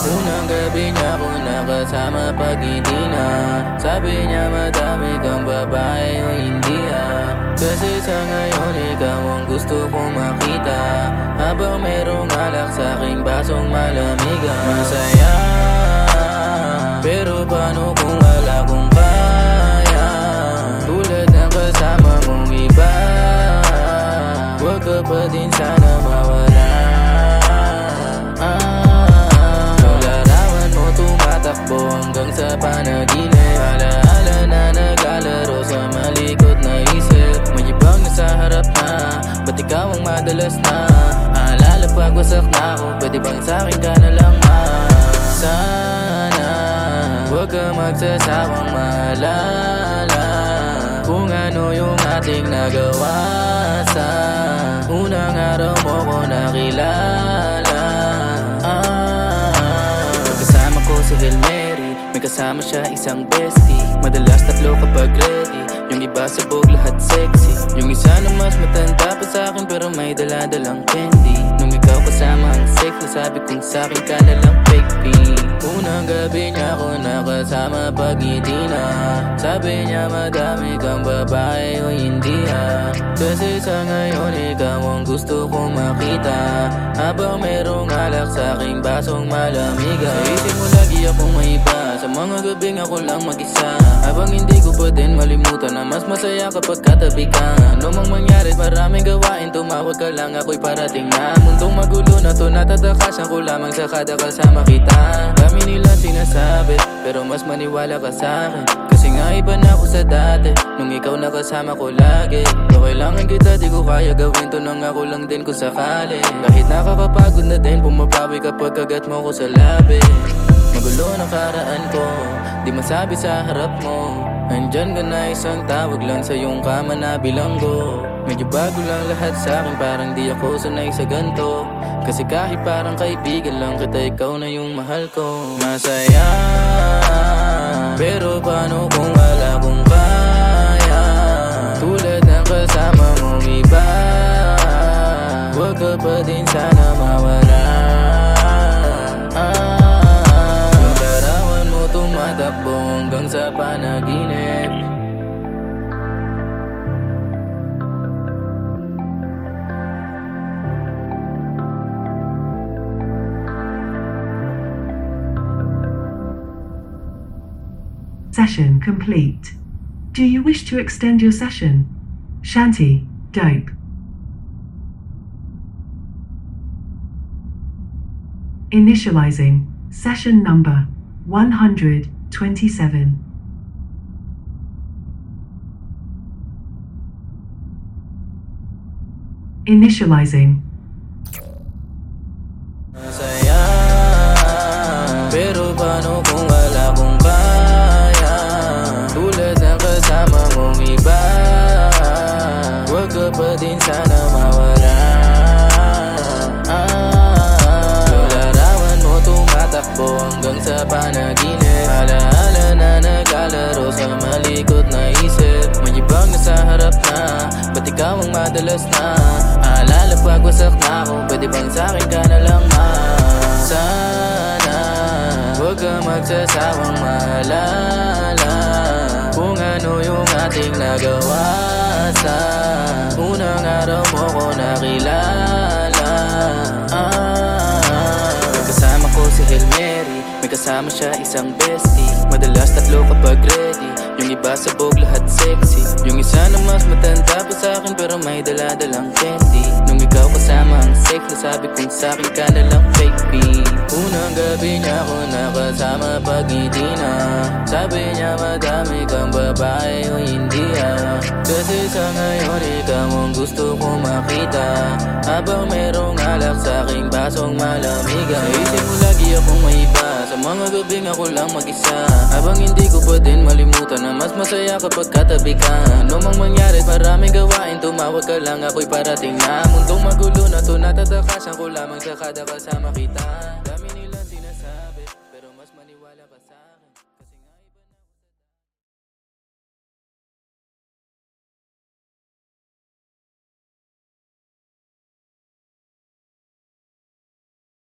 Unang gabi niya ako nakasama pag hindi na. Sabi niya madami kang babae o hindi ah. Kasi sa ngayon ikaw ang gusto kong makita. Habang merong alak sa aking basong malamig ah. Masaya Pero paano kung wala kong kaya? Tulad ng kasama mong iba. Huwag ka pa din sana mawala sa panaginip Alaala na naglalaro sa malikot na isip May ibang nasa harap na, ba't ikaw ang madalas na Aalala pag wasak na ako, pwede bang sa'kin ka na lang ma Sana, huwag ka magsasawang maalala Kung ano yung ating nagawa sa Unang araw mo ko nakilala kasama siya isang bestie. Madalas tatlo kapag ready. Yung iba sabog lahat sexy. Yung isa na mas matanda pa sa akin Pero may daladalang candy. Nung ikaw kasama ang safe Nasabi kong sa'kin ka na lang fake pee Unang gabi niya ako nakasama pag hindi na. Sabi niya madami kang babae o hindi ah Kasi sa ngayon ikaw ang gusto kong makita. Habang merong alak sa aking basong malamig. Sa isip mo lagi akong may iba Sa mga gabing ako lang mag-isa. Habang hindi ko pa din malimutan Na mas masaya kapag katabi ka. Ano mang mangyari maraming gawain Tumawag ka lang ako'y parating na. Mundong magulo na to natatakasan ko lamang sa kada kasama kita. Dami nila sinasabi Pero mas maniwala ka sa akin. Kasi nga iba na ako sa dati Nung ikaw nakasama ko lagi. Kung kailangan kita di ko kaya gawin to Nang ako lang din kung sakali. Kahit nakakapagod na din Pumapawi kapag kagat mo ko sa labi. Magulo na karaan ko Di masabi sa harap mo. Andyan ka na isang tawag lang sa iyong kama na bilanggo. Medyo bago lang lahat sa akin Parang di ako sanay sa ganto. Kasi kahit parang kaibigan lang kita Ikaw na yung mahal ko. Masaya Pero paano kung wala kong kaya? Tulad ng kasama mong iba Huwag ka pa din sana mawala Session complete. Do you wish to extend your session? Shanty, dope. Initializing session number 127. Initializing Pero din sana mawala. Ah, Yung larawan mo tumatakbo hanggang sa panaginip. Alaala na naglalaro sa malikot na isip. May ibang nasa harap na Ba't ikaw ang madalas na? Aalala pag wasak na ako Pwede bang sa'kin ka na lang ma? Sana Huwag ka magsasawang maalala ano yung ating nagawa Sa unang araw mo ko nakilala? Ah, Kasama ko si Hail Mary May kasama siya isang bestie. Madalas tatlo kapag ready Yung iba sabog lahat sexy. Yung isa na mas matanda pa sa akin Pero may daladalang ikaw kasama ang safe Nasabi kong sa'kin ka na lang fake pee Unang gabi niya ako nakasama pag hindi na Sabi niya madami kang babae o hindi ah. Kasi sa ngayon ikaw ang gusto kong makita. Habang merong alak sa aking basong malamig ah. Naisip mo lagi akong may iba Sa mga gabing ako lang mag-isa Habang hindi ko pa din malimutan Na mas masaya kapag katabi ka. Ano mang mangyari maraming gawain Tumawag ka lang ako'y parating na. Mundong magulo na to natatakasan ko lamang sa kada kasama kita